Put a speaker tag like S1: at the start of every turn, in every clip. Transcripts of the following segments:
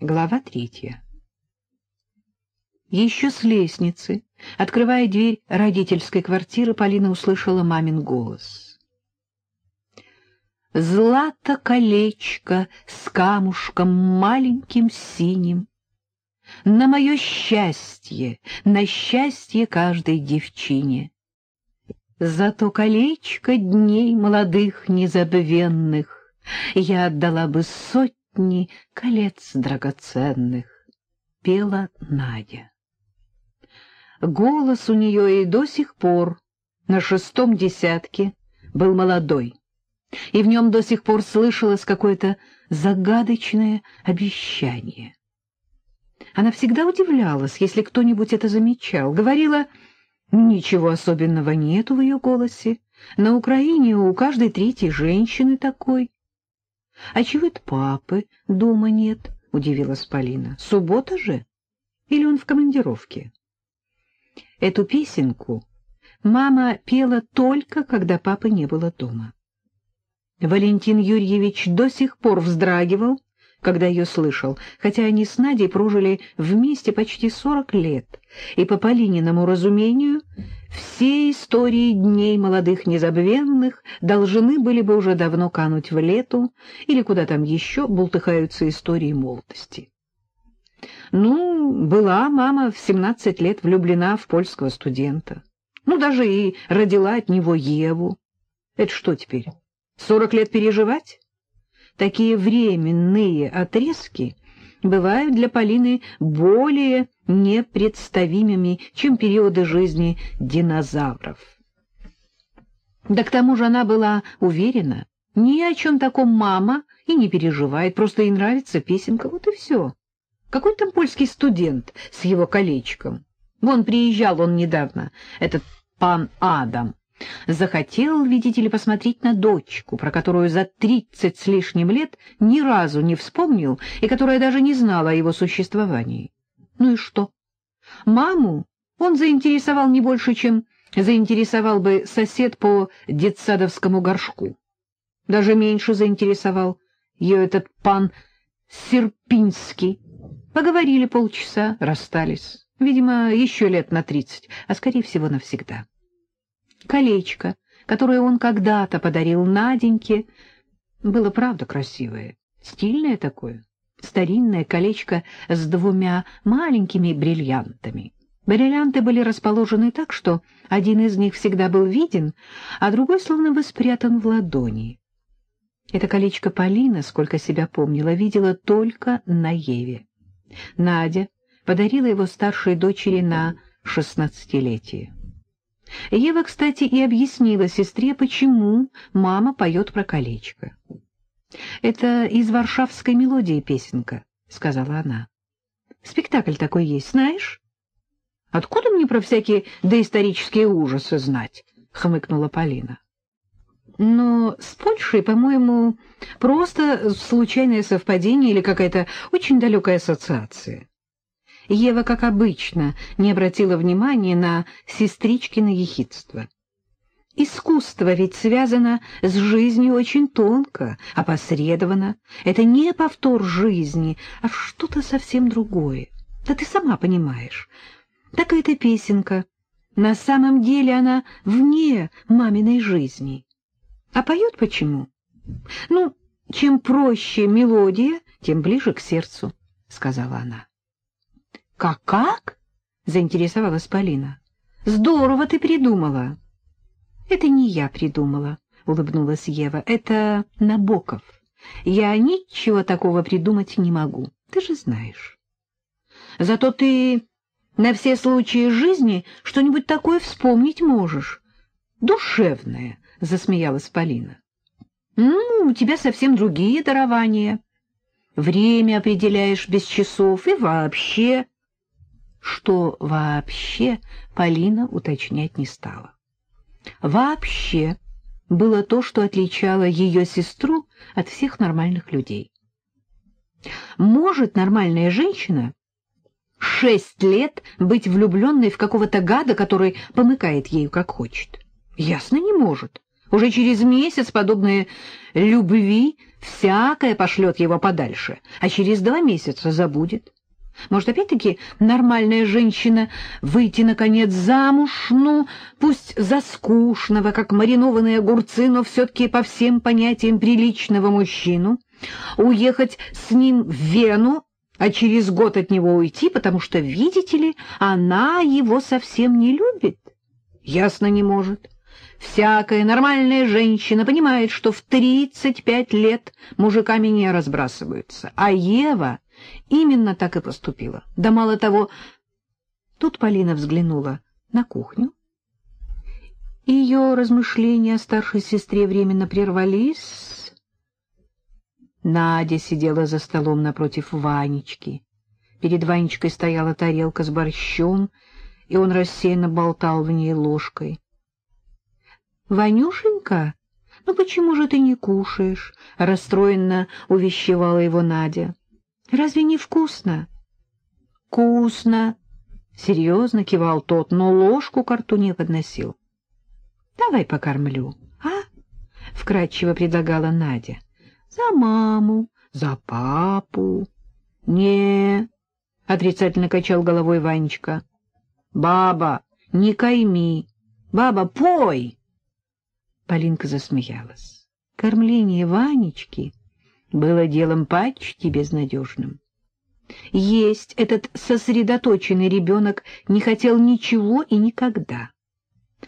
S1: Глава третья. Еще с лестницы, открывая дверь родительской квартиры, Полина услышала мамин голос. «Злато колечко с камушком маленьким синим, на мое счастье, на счастье каждой девчине. Зато колечко дней молодых незабвенных я отдала бы сотни сотни колец драгоценных, пела Надя. Голос у нее и до сих пор на шестом десятке был молодой, и в нем до сих пор слышалось какое-то загадочное обещание. Она всегда удивлялась, если кто-нибудь это замечал, говорила, ничего особенного нету в ее голосе, на Украине у каждой третьей женщины такой. — А чего это папы дома нет? — удивилась Полина. — Суббота же? Или он в командировке? Эту песенку мама пела только, когда папы не было дома. Валентин Юрьевич до сих пор вздрагивал, когда ее слышал, хотя они с Надей прожили вместе почти сорок лет, и по Полининому разумению все истории дней молодых незабвенных должны были бы уже давно кануть в лету, или куда там еще бултыхаются истории молодости. Ну, была мама в семнадцать лет влюблена в польского студента. Ну, даже и родила от него Еву. Это что теперь, сорок лет переживать? Такие временные отрезки бывают для Полины более непредставимыми, чем периоды жизни динозавров. Да к тому же она была уверена, ни о чем таком мама и не переживает, просто ей нравится песенка, вот и все. Какой там польский студент с его колечком? Вон приезжал он недавно, этот пан Адам. Захотел, видите ли, посмотреть на дочку, про которую за тридцать с лишним лет ни разу не вспомнил и которая даже не знала о его существовании. Ну и что? Маму он заинтересовал не больше, чем заинтересовал бы сосед по детсадовскому горшку. Даже меньше заинтересовал ее этот пан Серпинский. Поговорили полчаса, расстались. Видимо, еще лет на тридцать, а, скорее всего, навсегда колечко, которое он когда-то подарил Наденьке, было правда красивое, стильное такое, старинное колечко с двумя маленькими бриллиантами. Бриллианты были расположены так, что один из них всегда был виден, а другой словно бы спрятан в ладони. Это колечко Полина, сколько себя помнила, видела только на Еве. Надя подарила его старшей дочери на шестнадцатилетие. Ева, кстати, и объяснила сестре, почему мама поет про колечко. «Это из варшавской мелодии песенка», — сказала она. «Спектакль такой есть, знаешь?» «Откуда мне про всякие доисторические ужасы знать?» — хмыкнула Полина. «Но с Польшей, по-моему, просто случайное совпадение или какая-то очень далекая ассоциация». Ева, как обычно, не обратила внимания на сестричкино ехидство. Искусство ведь связано с жизнью очень тонко, опосредованно. Это не повтор жизни, а что-то совсем другое. Да ты сама понимаешь. Так эта песенка. На самом деле она вне маминой жизни. А поет почему? Ну, чем проще мелодия, тем ближе к сердцу, — сказала она. «Как, как?» — заинтересовалась Полина. «Здорово ты придумала». «Это не я придумала», — улыбнулась Ева. «Это Набоков. Я ничего такого придумать не могу, ты же знаешь». «Зато ты на все случаи жизни что-нибудь такое вспомнить можешь. Душевное», — засмеялась Полина. «Ну, у тебя совсем другие дарования. Время определяешь без часов и вообще...» Что вообще Полина уточнять не стала. Вообще было то, что отличало ее сестру от всех нормальных людей. Может нормальная женщина шесть лет быть влюбленной в какого-то гада, который помыкает ею как хочет? Ясно, не может. Уже через месяц подобные любви всякое пошлет его подальше, а через два месяца забудет. Может, опять-таки нормальная женщина выйти, наконец, замуж, ну, пусть за скучного, как маринованные огурцы, но все-таки по всем понятиям приличного мужчину, уехать с ним в Вену, а через год от него уйти, потому что, видите ли, она его совсем не любит? Ясно не может. Всякая нормальная женщина понимает, что в 35 лет мужиками не разбрасываются, а Ева именно так и поступила. Да мало того, тут Полина взглянула на кухню. Ее размышления о старшей сестре временно прервались. Надя сидела за столом напротив Ванечки. Перед Ванечкой стояла тарелка с борщом, и он рассеянно болтал в ней ложкой. — Ванюшенька, ну почему же ты не кушаешь? — расстроенно увещевала его Надя. — Разве не вкусно? — Вкусно, — серьезно кивал тот, но ложку к рту не подносил. — Давай покормлю, а? — вкратчиво предлагала Надя. — За маму, за папу. — Не, — отрицательно качал головой Ванечка. — Баба, не кайми. Баба, пой! Полинка засмеялась. Кормление Ванечки было делом почти безнадежным. Есть этот сосредоточенный ребенок не хотел ничего и никогда,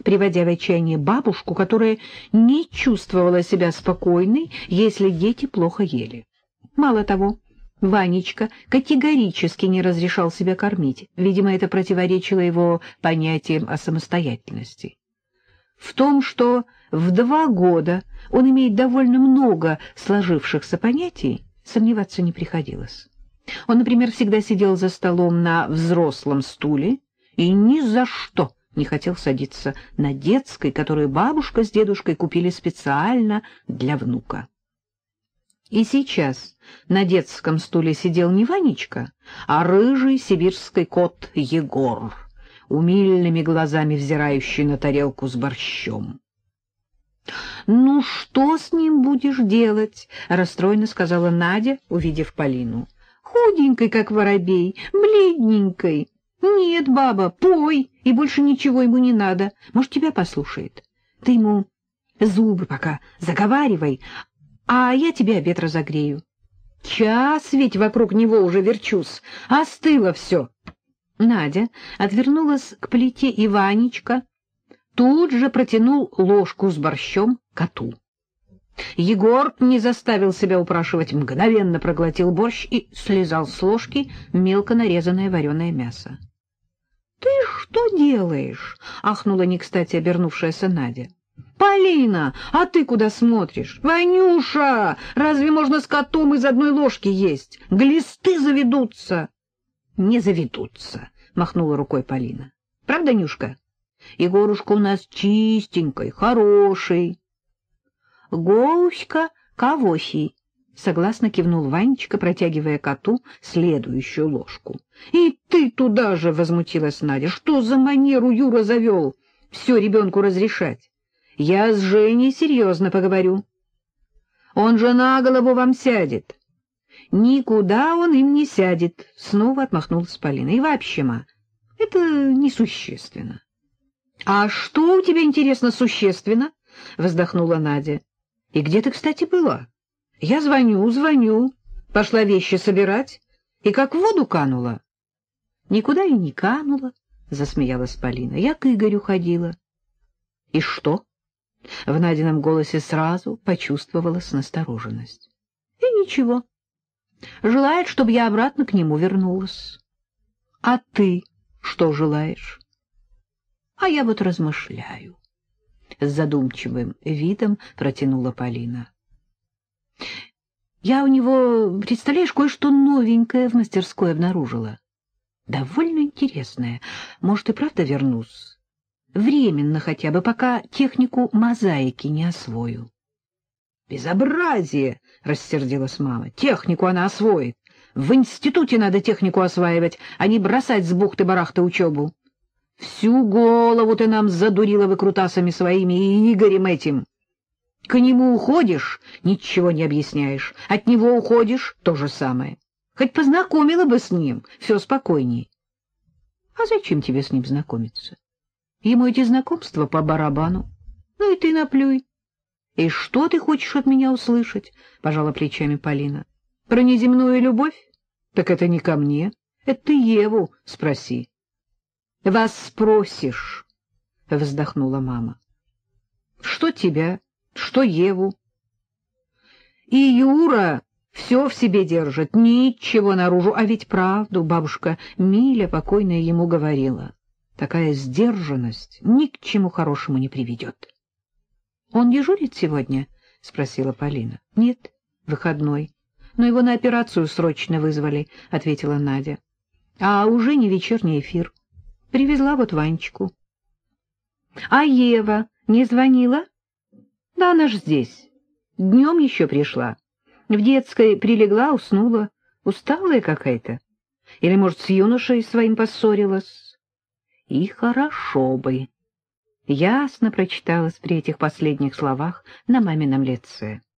S1: приводя в отчаяние бабушку, которая не чувствовала себя спокойной, если дети плохо ели. Мало того, Ванечка категорически не разрешал себя кормить, видимо, это противоречило его понятиям о самостоятельности. В том, что в два года он имеет довольно много сложившихся понятий, сомневаться не приходилось. Он, например, всегда сидел за столом на взрослом стуле и ни за что не хотел садиться на детской, которую бабушка с дедушкой купили специально для внука. И сейчас на детском стуле сидел не Ванечка, а рыжий сибирский кот Егор, умильными глазами взирающий на тарелку с борщом. «Ну, что с ним будешь делать?» — расстроенно сказала Надя, увидев Полину. «Худенькой, как воробей, бледненькой. Нет, баба, пой, и больше ничего ему не надо. Может, тебя послушает. Ты ему зубы пока заговаривай, а я тебе обед разогрею. Час ведь вокруг него уже верчусь, остыло все». Надя отвернулась к плите Иванечка, тут же протянул ложку с борщом коту. Егор не заставил себя упрашивать, мгновенно проглотил борщ и слезал с ложки мелко нарезанное вареное мясо. — Ты что делаешь? — ахнула не кстати обернувшаяся Надя. — Полина, а ты куда смотришь? Ванюша, разве можно с котом из одной ложки есть? Глисты заведутся. — Не заведутся, — махнула рукой Полина. — Правда, Нюшка? — Егорушка у нас чистенький, хороший. — Гоуська Кавосий, — согласно кивнул Ванечка, протягивая коту следующую ложку. — И ты туда же, — возмутилась Надя. — Что за манеру Юра завел? Все ребенку разрешать. Я с Женей серьезно поговорю. Он же на голову вам сядет. Никуда он им не сядет, — снова отмахнулась Полина. И вообще, ма, это несущественно. — А что у тебя, интересно, существенно? — вздохнула Надя. — И где ты, кстати, была? Я звоню, звоню, пошла вещи собирать, и как в воду канула. — Никуда и не канула, — засмеялась Полина. — Я к Игорю ходила. — И что? В Надином голосе сразу почувствовалась настороженность. — И ничего. Желает, чтобы я обратно к нему вернулась. — А ты что желаешь? А я вот размышляю. С задумчивым видом протянула Полина. Я у него, представляешь, кое-что новенькое в мастерской обнаружила. Довольно интересное. Может, и правда вернусь? Временно хотя бы, пока технику мозаики не освою. «Безобразие!» — рассердилась мама. «Технику она освоит. В институте надо технику осваивать, а не бросать с бухты-барахты учебу. Всю голову ты нам задурила выкрутасами своими и Игорем этим. К нему уходишь — ничего не объясняешь, от него уходишь — то же самое. Хоть познакомила бы с ним, все спокойней. А зачем тебе с ним знакомиться? Ему эти знакомства по барабану. Ну и ты наплюй. — И что ты хочешь от меня услышать? — пожала плечами Полина. — Про неземную любовь? Так это не ко мне. Это ты Еву спроси. — Вас спросишь, — вздохнула мама. — Что тебя, что Еву? И Юра все в себе держит, ничего наружу. А ведь правду бабушка Миля покойная ему говорила. Такая сдержанность ни к чему хорошему не приведет. — Он дежурит сегодня? — спросила Полина. — Нет, выходной. Но его на операцию срочно вызвали, — ответила Надя. — А уже не вечерний эфир. Привезла вот Ванечку. — А Ева не звонила? — Да она ж здесь. Днем еще пришла. В детской прилегла, уснула. Усталая какая-то. Или, может, с юношей своим поссорилась. И хорошо бы. Ясно прочиталось при этих последних словах на мамином лице.